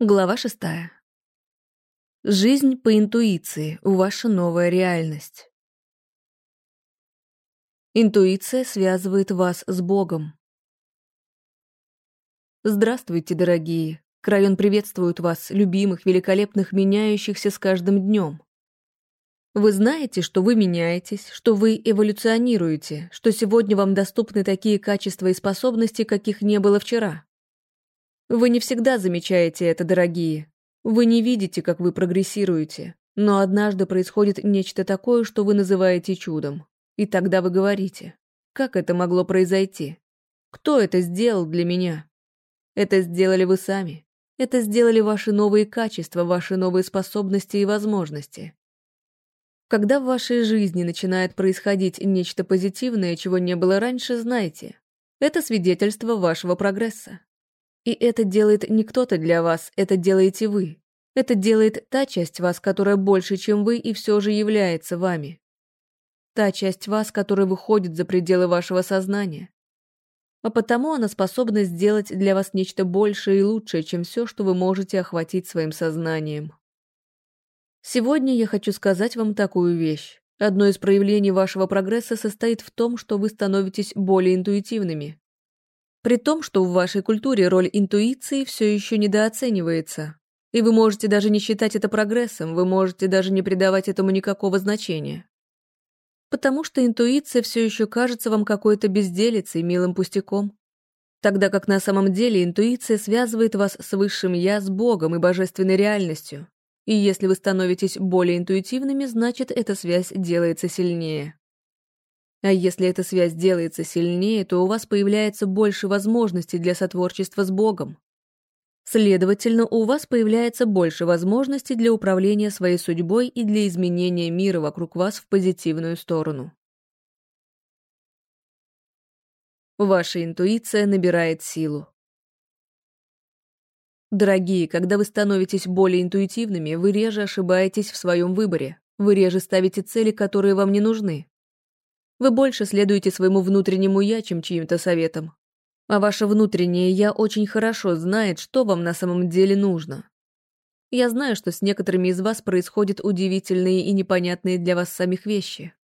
Глава шестая. Жизнь по интуиции – ваша новая реальность. Интуиция связывает вас с Богом. Здравствуйте, дорогие. Крайон приветствует вас, любимых, великолепных, меняющихся с каждым днем. Вы знаете, что вы меняетесь, что вы эволюционируете, что сегодня вам доступны такие качества и способности, каких не было вчера. Вы не всегда замечаете это, дорогие. Вы не видите, как вы прогрессируете. Но однажды происходит нечто такое, что вы называете чудом. И тогда вы говорите, как это могло произойти? Кто это сделал для меня? Это сделали вы сами. Это сделали ваши новые качества, ваши новые способности и возможности. Когда в вашей жизни начинает происходить нечто позитивное, чего не было раньше, знайте. Это свидетельство вашего прогресса. И это делает не кто-то для вас, это делаете вы. Это делает та часть вас, которая больше, чем вы, и все же является вами. Та часть вас, которая выходит за пределы вашего сознания. А потому она способна сделать для вас нечто большее и лучшее, чем все, что вы можете охватить своим сознанием. Сегодня я хочу сказать вам такую вещь. Одно из проявлений вашего прогресса состоит в том, что вы становитесь более интуитивными. При том, что в вашей культуре роль интуиции все еще недооценивается. И вы можете даже не считать это прогрессом, вы можете даже не придавать этому никакого значения. Потому что интуиция все еще кажется вам какой-то безделицей, милым пустяком. Тогда как на самом деле интуиция связывает вас с высшим «я», с Богом и божественной реальностью. И если вы становитесь более интуитивными, значит, эта связь делается сильнее. А если эта связь делается сильнее, то у вас появляется больше возможностей для сотворчества с Богом. Следовательно, у вас появляется больше возможностей для управления своей судьбой и для изменения мира вокруг вас в позитивную сторону. Ваша интуиция набирает силу. Дорогие, когда вы становитесь более интуитивными, вы реже ошибаетесь в своем выборе, вы реже ставите цели, которые вам не нужны. Вы больше следуете своему внутреннему «я», чем чьим-то советам. А ваше внутреннее «я» очень хорошо знает, что вам на самом деле нужно. Я знаю, что с некоторыми из вас происходят удивительные и непонятные для вас самих вещи.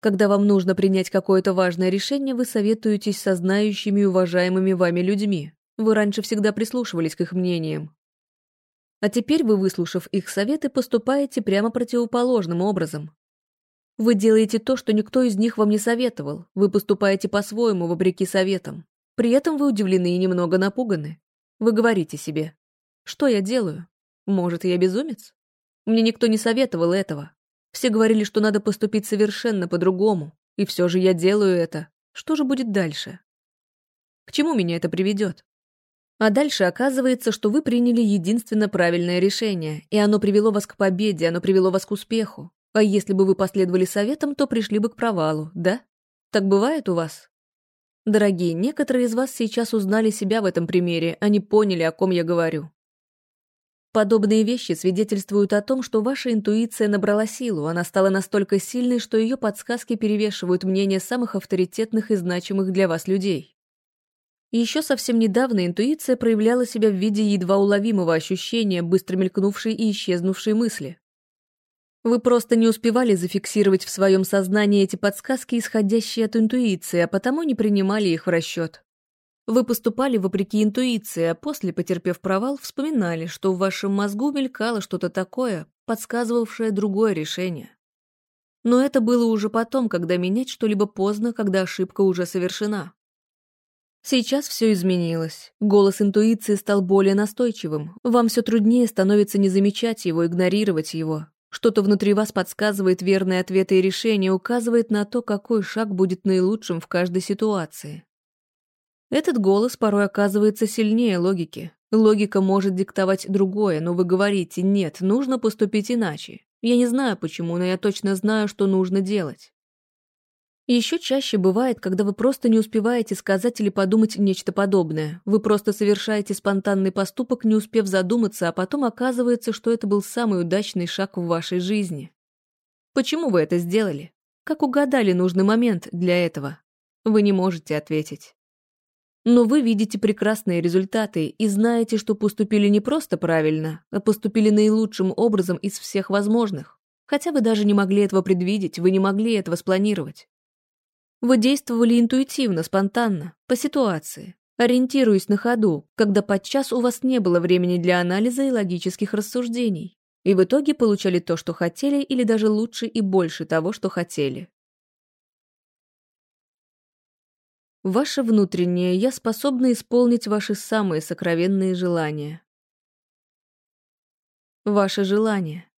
Когда вам нужно принять какое-то важное решение, вы советуетесь со знающими и уважаемыми вами людьми. Вы раньше всегда прислушивались к их мнениям. А теперь вы, выслушав их советы, поступаете прямо противоположным образом. Вы делаете то, что никто из них вам не советовал. Вы поступаете по-своему, вопреки советам. При этом вы удивлены и немного напуганы. Вы говорите себе, что я делаю? Может, я безумец? Мне никто не советовал этого. Все говорили, что надо поступить совершенно по-другому. И все же я делаю это. Что же будет дальше? К чему меня это приведет? А дальше оказывается, что вы приняли единственно правильное решение, и оно привело вас к победе, оно привело вас к успеху. А если бы вы последовали советам, то пришли бы к провалу, да? Так бывает у вас? Дорогие, некоторые из вас сейчас узнали себя в этом примере, они поняли, о ком я говорю. Подобные вещи свидетельствуют о том, что ваша интуиция набрала силу, она стала настолько сильной, что ее подсказки перевешивают мнение самых авторитетных и значимых для вас людей. Еще совсем недавно интуиция проявляла себя в виде едва уловимого ощущения, быстро мелькнувшей и исчезнувшей мысли. Вы просто не успевали зафиксировать в своем сознании эти подсказки, исходящие от интуиции, а потому не принимали их в расчет. Вы поступали вопреки интуиции, а после, потерпев провал, вспоминали, что в вашем мозгу мелькало что-то такое, подсказывавшее другое решение. Но это было уже потом, когда менять что-либо поздно, когда ошибка уже совершена. Сейчас все изменилось. Голос интуиции стал более настойчивым. Вам все труднее становится не замечать его, игнорировать его. Что-то внутри вас подсказывает верные ответы и решения, указывает на то, какой шаг будет наилучшим в каждой ситуации. Этот голос порой оказывается сильнее логики. Логика может диктовать другое, но вы говорите «нет, нужно поступить иначе». Я не знаю почему, но я точно знаю, что нужно делать. Еще чаще бывает, когда вы просто не успеваете сказать или подумать нечто подобное. Вы просто совершаете спонтанный поступок, не успев задуматься, а потом оказывается, что это был самый удачный шаг в вашей жизни. Почему вы это сделали? Как угадали нужный момент для этого? Вы не можете ответить. Но вы видите прекрасные результаты и знаете, что поступили не просто правильно, а поступили наилучшим образом из всех возможных. Хотя вы даже не могли этого предвидеть, вы не могли этого спланировать. Вы действовали интуитивно, спонтанно, по ситуации, ориентируясь на ходу, когда подчас у вас не было времени для анализа и логических рассуждений, и в итоге получали то, что хотели, или даже лучше и больше того, что хотели. Ваше внутреннее «я» способно исполнить ваши самые сокровенные желания. Ваше желание.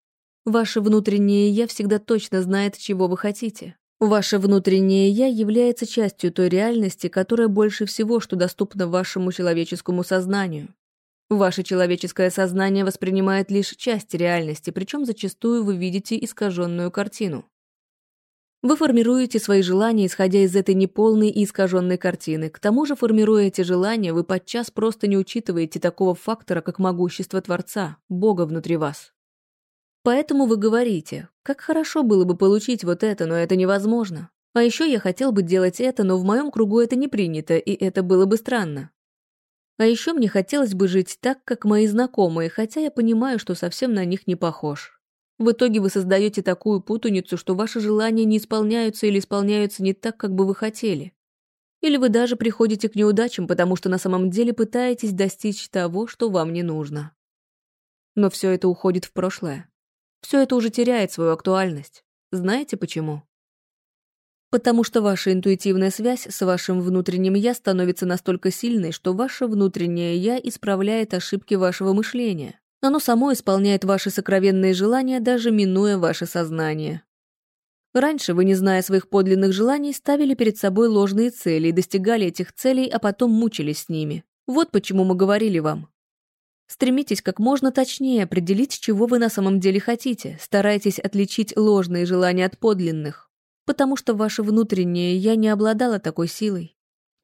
Ваше внутреннее «я» всегда точно знает, чего вы хотите. Ваше внутреннее «я» является частью той реальности, которая больше всего, что доступна вашему человеческому сознанию. Ваше человеческое сознание воспринимает лишь часть реальности, причем зачастую вы видите искаженную картину. Вы формируете свои желания, исходя из этой неполной и искаженной картины. К тому же, формируя эти желания, вы подчас просто не учитываете такого фактора, как могущество Творца, Бога внутри вас. Поэтому вы говорите, как хорошо было бы получить вот это, но это невозможно. А еще я хотел бы делать это, но в моем кругу это не принято, и это было бы странно. А еще мне хотелось бы жить так, как мои знакомые, хотя я понимаю, что совсем на них не похож. В итоге вы создаете такую путаницу, что ваши желания не исполняются или исполняются не так, как бы вы хотели. Или вы даже приходите к неудачам, потому что на самом деле пытаетесь достичь того, что вам не нужно. Но все это уходит в прошлое. Все это уже теряет свою актуальность. Знаете почему? Потому что ваша интуитивная связь с вашим внутренним «я» становится настолько сильной, что ваше внутреннее «я» исправляет ошибки вашего мышления. Оно само исполняет ваши сокровенные желания, даже минуя ваше сознание. Раньше вы, не зная своих подлинных желаний, ставили перед собой ложные цели и достигали этих целей, а потом мучились с ними. Вот почему мы говорили вам. Стремитесь как можно точнее определить, чего вы на самом деле хотите, старайтесь отличить ложные желания от подлинных, потому что ваше внутреннее «я» не обладало такой силой.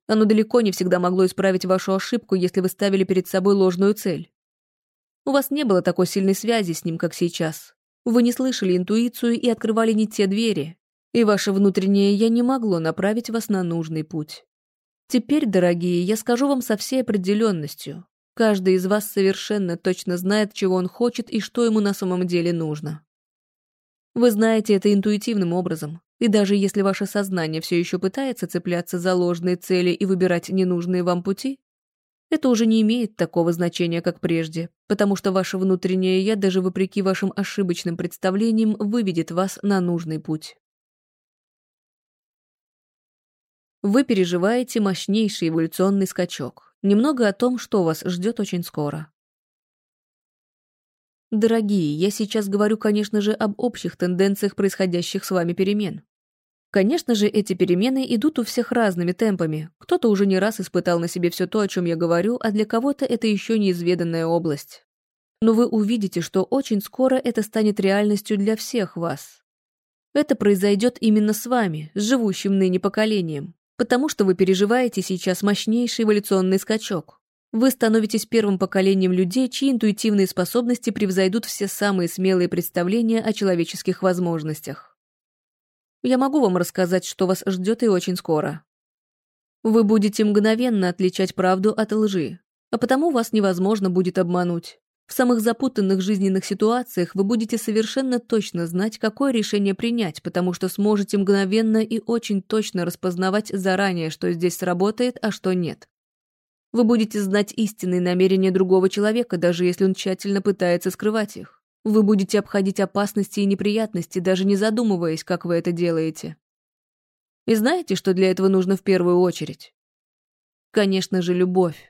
Оно далеко не всегда могло исправить вашу ошибку, если вы ставили перед собой ложную цель. У вас не было такой сильной связи с ним, как сейчас. Вы не слышали интуицию и открывали не те двери, и ваше внутреннее «я» не могло направить вас на нужный путь. Теперь, дорогие, я скажу вам со всей определенностью. Каждый из вас совершенно точно знает, чего он хочет и что ему на самом деле нужно. Вы знаете это интуитивным образом, и даже если ваше сознание все еще пытается цепляться за ложные цели и выбирать ненужные вам пути, это уже не имеет такого значения, как прежде, потому что ваше внутреннее «я», даже вопреки вашим ошибочным представлениям, выведет вас на нужный путь. Вы переживаете мощнейший эволюционный скачок. Немного о том, что вас ждет очень скоро. Дорогие, я сейчас говорю, конечно же, об общих тенденциях происходящих с вами перемен. Конечно же, эти перемены идут у всех разными темпами. Кто-то уже не раз испытал на себе все то, о чем я говорю, а для кого-то это еще неизведанная область. Но вы увидите, что очень скоро это станет реальностью для всех вас. Это произойдет именно с вами, с живущим ныне поколением, потому что вы переживаете сейчас мощнейший эволюционный скачок. Вы становитесь первым поколением людей, чьи интуитивные способности превзойдут все самые смелые представления о человеческих возможностях. Я могу вам рассказать, что вас ждет и очень скоро. Вы будете мгновенно отличать правду от лжи, а потому вас невозможно будет обмануть. В самых запутанных жизненных ситуациях вы будете совершенно точно знать, какое решение принять, потому что сможете мгновенно и очень точно распознавать заранее, что здесь сработает, а что нет. Вы будете знать истинные намерения другого человека, даже если он тщательно пытается скрывать их. Вы будете обходить опасности и неприятности, даже не задумываясь, как вы это делаете. И знаете, что для этого нужно в первую очередь? Конечно же, любовь.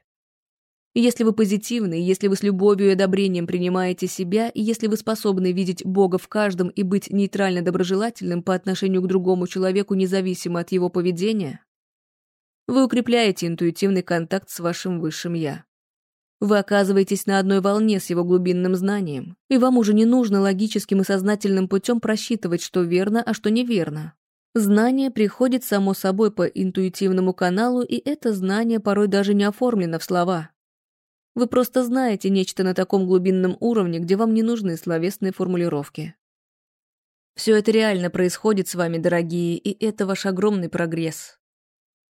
Если вы позитивны, если вы с любовью и одобрением принимаете себя, и если вы способны видеть Бога в каждом и быть нейтрально доброжелательным по отношению к другому человеку независимо от его поведения, вы укрепляете интуитивный контакт с вашим высшим «я». Вы оказываетесь на одной волне с его глубинным знанием, и вам уже не нужно логическим и сознательным путем просчитывать, что верно, а что неверно. Знание приходит само собой по интуитивному каналу, и это знание порой даже не оформлено в слова. Вы просто знаете нечто на таком глубинном уровне, где вам не нужны словесные формулировки. Все это реально происходит с вами, дорогие, и это ваш огромный прогресс.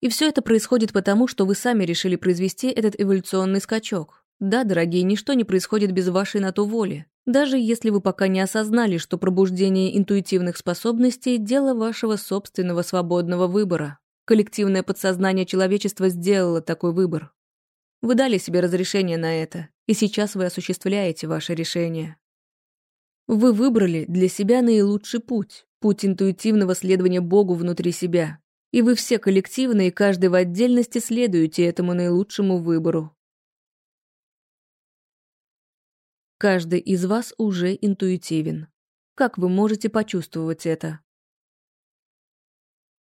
И все это происходит потому, что вы сами решили произвести этот эволюционный скачок. Да, дорогие, ничто не происходит без вашей на то воли. Даже если вы пока не осознали, что пробуждение интуитивных способностей – дело вашего собственного свободного выбора. Коллективное подсознание человечества сделало такой выбор. Вы дали себе разрешение на это, и сейчас вы осуществляете ваше решение. Вы выбрали для себя наилучший путь, путь интуитивного следования Богу внутри себя. И вы все коллективно и каждый в отдельности следуете этому наилучшему выбору. Каждый из вас уже интуитивен. Как вы можете почувствовать это?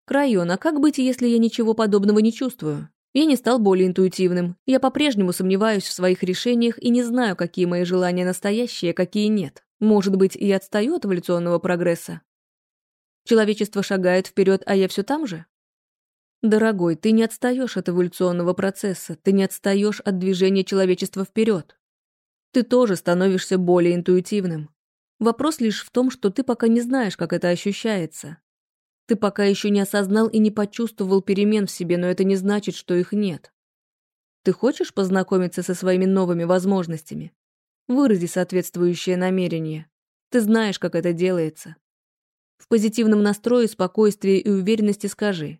Крайон, а как быть, если я ничего подобного не чувствую? Я не стал более интуитивным. Я по-прежнему сомневаюсь в своих решениях и не знаю, какие мои желания настоящие, а какие нет. Может быть, я отстаю от эволюционного прогресса? Человечество шагает вперед, а я все там же? Дорогой, ты не отстаешь от эволюционного процесса, ты не отстаешь от движения человечества вперед. Ты тоже становишься более интуитивным. Вопрос лишь в том, что ты пока не знаешь, как это ощущается. Ты пока еще не осознал и не почувствовал перемен в себе, но это не значит, что их нет. Ты хочешь познакомиться со своими новыми возможностями? Вырази соответствующее намерение. Ты знаешь, как это делается. В позитивном настрое, спокойствии и уверенности скажи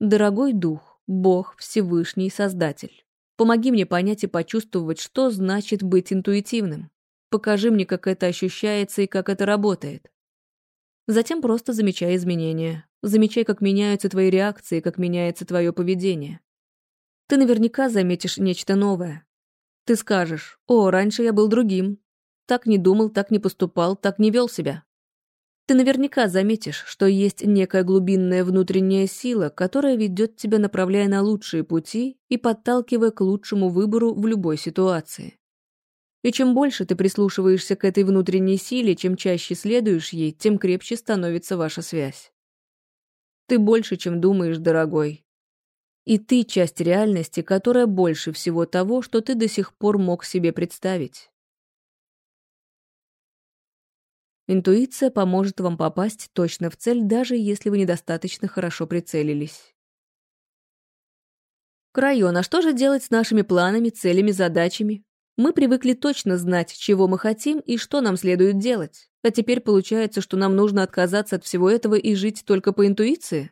«Дорогой дух, Бог, Всевышний, Создатель, помоги мне понять и почувствовать, что значит быть интуитивным. Покажи мне, как это ощущается и как это работает. Затем просто замечай изменения. Замечай, как меняются твои реакции, как меняется твое поведение. Ты наверняка заметишь нечто новое. Ты скажешь, «О, раньше я был другим. Так не думал, так не поступал, так не вел себя». Ты наверняка заметишь, что есть некая глубинная внутренняя сила, которая ведет тебя, направляя на лучшие пути и подталкивая к лучшему выбору в любой ситуации. И чем больше ты прислушиваешься к этой внутренней силе, чем чаще следуешь ей, тем крепче становится ваша связь. Ты больше, чем думаешь, дорогой. И ты часть реальности, которая больше всего того, что ты до сих пор мог себе представить. Интуиция поможет вам попасть точно в цель, даже если вы недостаточно хорошо прицелились. Крайон, а что же делать с нашими планами, целями, задачами? Мы привыкли точно знать, чего мы хотим и что нам следует делать. А теперь получается, что нам нужно отказаться от всего этого и жить только по интуиции?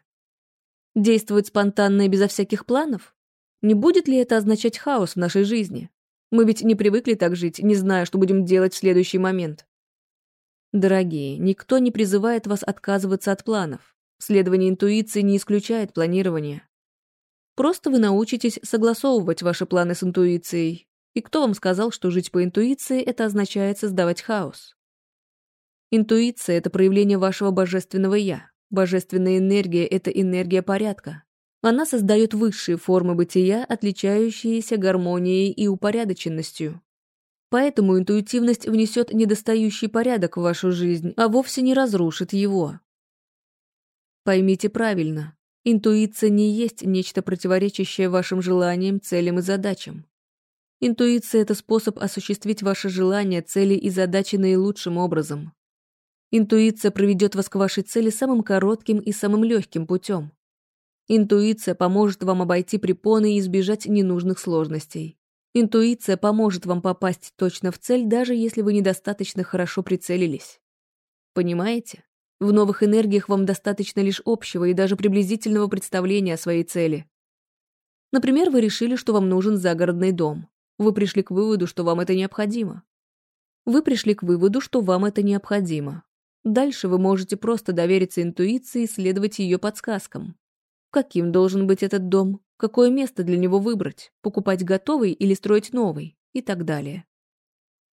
Действовать спонтанно и безо всяких планов? Не будет ли это означать хаос в нашей жизни? Мы ведь не привыкли так жить, не зная, что будем делать в следующий момент. Дорогие, никто не призывает вас отказываться от планов. Следование интуиции не исключает планирование. Просто вы научитесь согласовывать ваши планы с интуицией. И кто вам сказал, что жить по интуиции – это означает создавать хаос? Интуиция – это проявление вашего божественного «я». Божественная энергия – это энергия порядка. Она создает высшие формы бытия, отличающиеся гармонией и упорядоченностью. Поэтому интуитивность внесет недостающий порядок в вашу жизнь, а вовсе не разрушит его. Поймите правильно, интуиция не есть нечто противоречащее вашим желаниям, целям и задачам. Интуиция — это способ осуществить ваши желания, цели и задачи наилучшим образом. Интуиция проведет вас к вашей цели самым коротким и самым легким путем. Интуиция поможет вам обойти препоны и избежать ненужных сложностей. Интуиция поможет вам попасть точно в цель, даже если вы недостаточно хорошо прицелились. Понимаете? В новых энергиях вам достаточно лишь общего и даже приблизительного представления о своей цели. Например, вы решили, что вам нужен загородный дом. Вы пришли к выводу, что вам это необходимо. Вы пришли к выводу, что вам это необходимо. Дальше вы можете просто довериться интуиции и следовать ее подсказкам. Каким должен быть этот дом? какое место для него выбрать, покупать готовый или строить новый и так далее.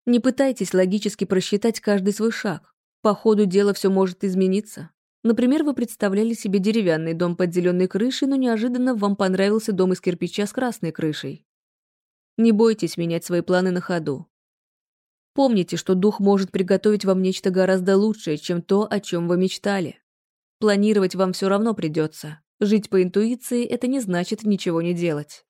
Не пытайтесь логически просчитать каждый свой шаг. По ходу дела все может измениться. Например, вы представляли себе деревянный дом под зеленой крышей, но неожиданно вам понравился дом из кирпича с красной крышей. Не бойтесь менять свои планы на ходу. Помните, что дух может приготовить вам нечто гораздо лучшее, чем то, о чем вы мечтали. Планировать вам все равно придется. Жить по интуиции – это не значит ничего не делать.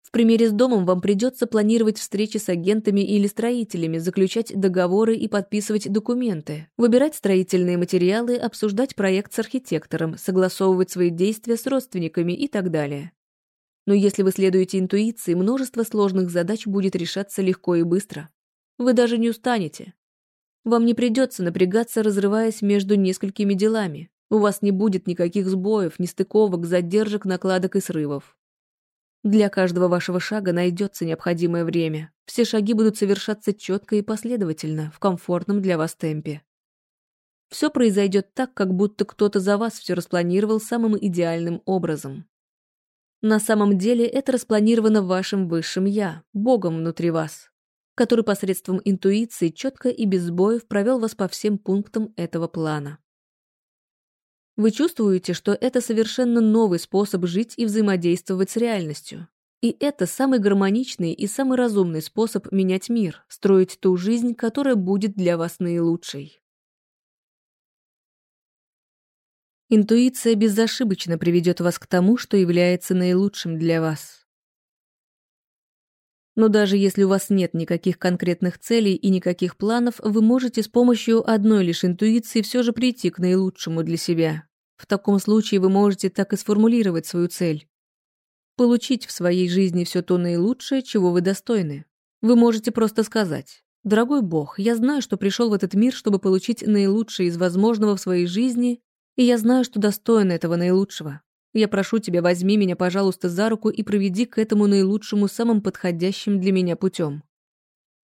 В примере с домом вам придется планировать встречи с агентами или строителями, заключать договоры и подписывать документы, выбирать строительные материалы, обсуждать проект с архитектором, согласовывать свои действия с родственниками и так далее. Но если вы следуете интуиции, множество сложных задач будет решаться легко и быстро. Вы даже не устанете. Вам не придется напрягаться, разрываясь между несколькими делами. У вас не будет никаких сбоев, нестыковок, задержек, накладок и срывов. Для каждого вашего шага найдется необходимое время. Все шаги будут совершаться четко и последовательно, в комфортном для вас темпе. Все произойдет так, как будто кто-то за вас все распланировал самым идеальным образом. На самом деле это распланировано вашим высшим «я», Богом внутри вас, который посредством интуиции четко и без сбоев провел вас по всем пунктам этого плана. Вы чувствуете, что это совершенно новый способ жить и взаимодействовать с реальностью. И это самый гармоничный и самый разумный способ менять мир, строить ту жизнь, которая будет для вас наилучшей. Интуиция безошибочно приведет вас к тому, что является наилучшим для вас. Но даже если у вас нет никаких конкретных целей и никаких планов, вы можете с помощью одной лишь интуиции все же прийти к наилучшему для себя. В таком случае вы можете так и сформулировать свою цель. Получить в своей жизни все то наилучшее, чего вы достойны. Вы можете просто сказать «Дорогой Бог, я знаю, что пришел в этот мир, чтобы получить наилучшее из возможного в своей жизни, и я знаю, что достоин этого наилучшего. Я прошу тебя, возьми меня, пожалуйста, за руку и проведи к этому наилучшему, самым подходящим для меня путем.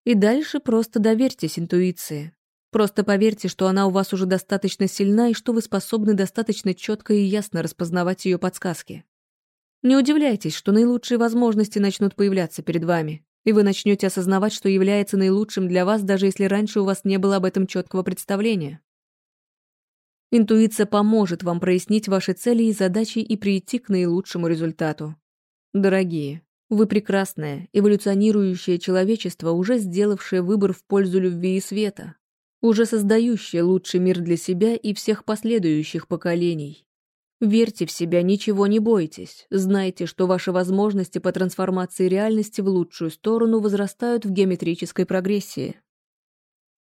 И дальше просто доверьтесь интуиции. Просто поверьте, что она у вас уже достаточно сильна и что вы способны достаточно четко и ясно распознавать ее подсказки. Не удивляйтесь, что наилучшие возможности начнут появляться перед вами, и вы начнете осознавать, что является наилучшим для вас, даже если раньше у вас не было об этом четкого представления. Интуиция поможет вам прояснить ваши цели и задачи и прийти к наилучшему результату. Дорогие, вы прекрасное, эволюционирующее человечество, уже сделавшее выбор в пользу любви и света, уже создающее лучший мир для себя и всех последующих поколений. Верьте в себя, ничего не бойтесь. Знайте, что ваши возможности по трансформации реальности в лучшую сторону возрастают в геометрической прогрессии.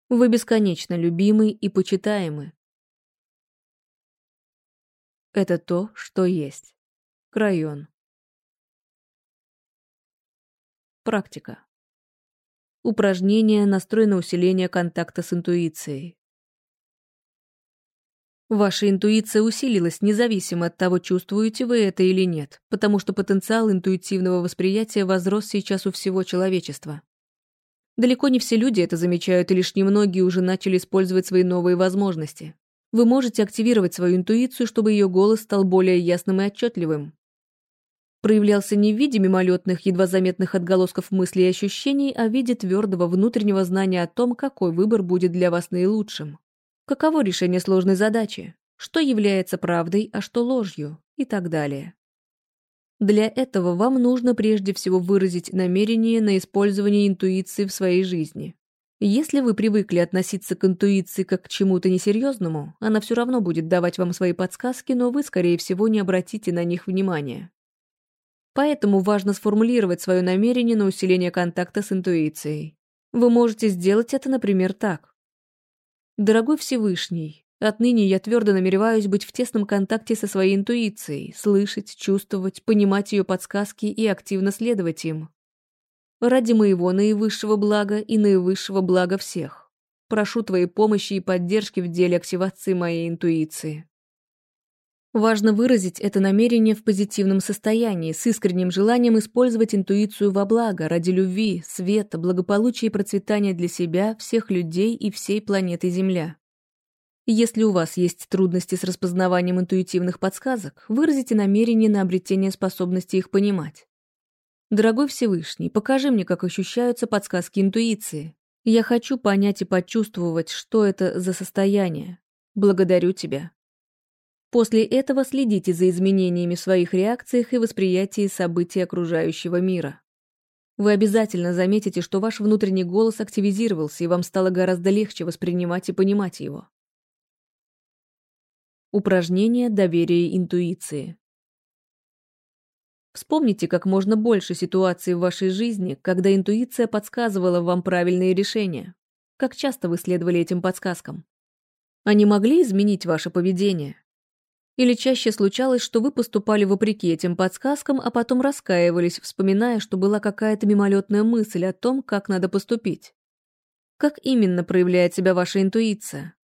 Вы бесконечно любимы и почитаемы, это то, что есть. Крайон. Практика. Упражнение настрой на усиление контакта с интуицией. Ваша интуиция усилилась независимо от того, чувствуете вы это или нет, потому что потенциал интуитивного восприятия возрос сейчас у всего человечества. Далеко не все люди это замечают, и лишь немногие уже начали использовать свои новые возможности вы можете активировать свою интуицию, чтобы ее голос стал более ясным и отчетливым. Проявлялся не в виде мимолетных, едва заметных отголосков мыслей и ощущений, а в виде твердого внутреннего знания о том, какой выбор будет для вас наилучшим. Каково решение сложной задачи, что является правдой, а что ложью и так далее. Для этого вам нужно прежде всего выразить намерение на использование интуиции в своей жизни. Если вы привыкли относиться к интуиции как к чему-то несерьезному, она все равно будет давать вам свои подсказки, но вы, скорее всего, не обратите на них внимания. Поэтому важно сформулировать свое намерение на усиление контакта с интуицией. Вы можете сделать это, например, так. «Дорогой Всевышний, отныне я твердо намереваюсь быть в тесном контакте со своей интуицией, слышать, чувствовать, понимать ее подсказки и активно следовать им ради моего наивысшего блага и наивысшего блага всех. Прошу твоей помощи и поддержки в деле активации моей интуиции. Важно выразить это намерение в позитивном состоянии, с искренним желанием использовать интуицию во благо, ради любви, света, благополучия и процветания для себя, всех людей и всей планеты Земля. Если у вас есть трудности с распознаванием интуитивных подсказок, выразите намерение на обретение способности их понимать. Дорогой Всевышний, покажи мне, как ощущаются подсказки интуиции. Я хочу понять и почувствовать, что это за состояние. Благодарю тебя. После этого следите за изменениями в своих реакциях и восприятии событий окружающего мира. Вы обязательно заметите, что ваш внутренний голос активизировался, и вам стало гораздо легче воспринимать и понимать его. Упражнение доверия интуиции. Вспомните как можно больше ситуаций в вашей жизни, когда интуиция подсказывала вам правильные решения. Как часто вы следовали этим подсказкам? Они могли изменить ваше поведение? Или чаще случалось, что вы поступали вопреки этим подсказкам, а потом раскаивались, вспоминая, что была какая-то мимолетная мысль о том, как надо поступить? Как именно проявляет себя ваша интуиция?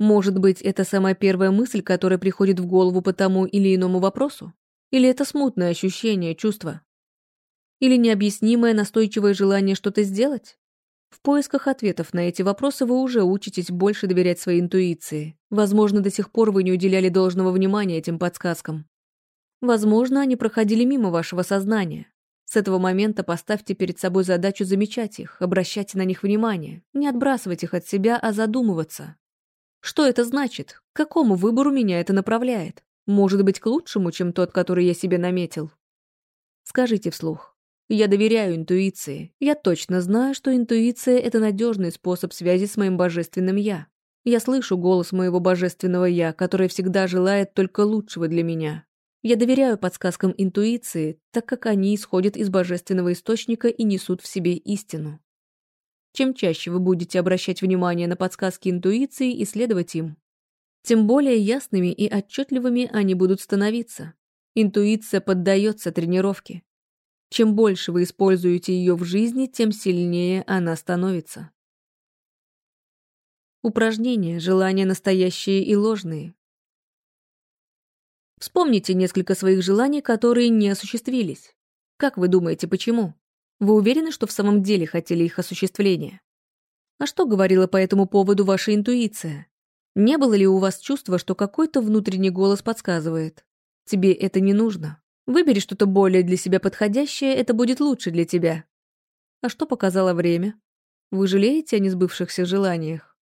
Может быть, это самая первая мысль, которая приходит в голову по тому или иному вопросу? Или это смутное ощущение, чувство? Или необъяснимое настойчивое желание что-то сделать? В поисках ответов на эти вопросы вы уже учитесь больше доверять своей интуиции. Возможно, до сих пор вы не уделяли должного внимания этим подсказкам. Возможно, они проходили мимо вашего сознания. С этого момента поставьте перед собой задачу замечать их, обращайте на них внимание, не отбрасывать их от себя, а задумываться. Что это значит? К какому выбору меня это направляет? Может быть, к лучшему, чем тот, который я себе наметил? Скажите вслух. Я доверяю интуиции. Я точно знаю, что интуиция — это надежный способ связи с моим божественным «я». Я слышу голос моего божественного «я», который всегда желает только лучшего для меня. Я доверяю подсказкам интуиции, так как они исходят из божественного источника и несут в себе истину. Чем чаще вы будете обращать внимание на подсказки интуиции и следовать им, тем более ясными и отчетливыми они будут становиться. Интуиция поддается тренировке. Чем больше вы используете ее в жизни, тем сильнее она становится. Упражнения, желания настоящие и ложные. Вспомните несколько своих желаний, которые не осуществились. Как вы думаете, почему? Вы уверены, что в самом деле хотели их осуществления? А что говорила по этому поводу ваша интуиция? Не было ли у вас чувства, что какой-то внутренний голос подсказывает? Тебе это не нужно. Выбери что-то более для себя подходящее, это будет лучше для тебя. А что показало время? Вы жалеете о несбывшихся желаниях?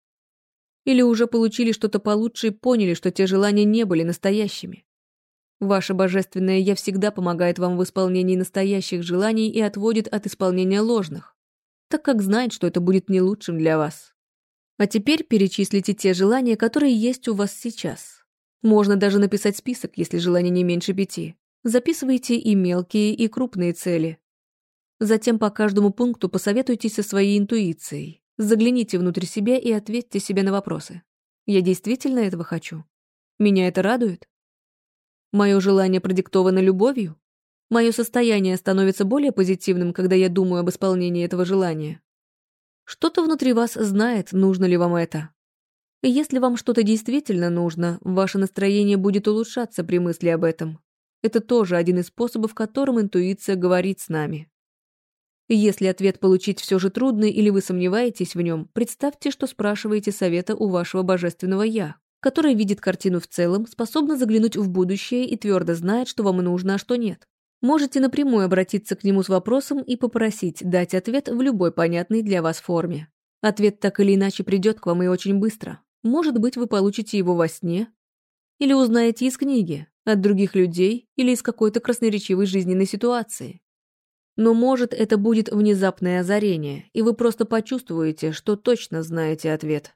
Или уже получили что-то получше и поняли, что те желания не были настоящими? Ваше божественное «Я» всегда помогает вам в исполнении настоящих желаний и отводит от исполнения ложных, так как знает, что это будет не лучшим для вас. А теперь перечислите те желания, которые есть у вас сейчас. Можно даже написать список, если желаний не меньше пяти. Записывайте и мелкие, и крупные цели. Затем по каждому пункту посоветуйтесь со своей интуицией. Загляните внутрь себя и ответьте себе на вопросы. Я действительно этого хочу? Меня это радует? Мое желание продиктовано любовью? Мое состояние становится более позитивным, когда я думаю об исполнении этого желания. Что-то внутри вас знает, нужно ли вам это. Если вам что-то действительно нужно, ваше настроение будет улучшаться при мысли об этом. Это тоже один из способов, которым интуиция говорит с нами. Если ответ получить все же трудный или вы сомневаетесь в нем, представьте, что спрашиваете совета у вашего божественного «я», которое видит картину в целом, способно заглянуть в будущее и твердо знает, что вам нужно, а что нет. Можете напрямую обратиться к нему с вопросом и попросить дать ответ в любой понятной для вас форме. Ответ так или иначе придет к вам и очень быстро. Может быть, вы получите его во сне, или узнаете из книги, от других людей или из какой-то красноречивой жизненной ситуации. Но может это будет внезапное озарение, и вы просто почувствуете, что точно знаете ответ.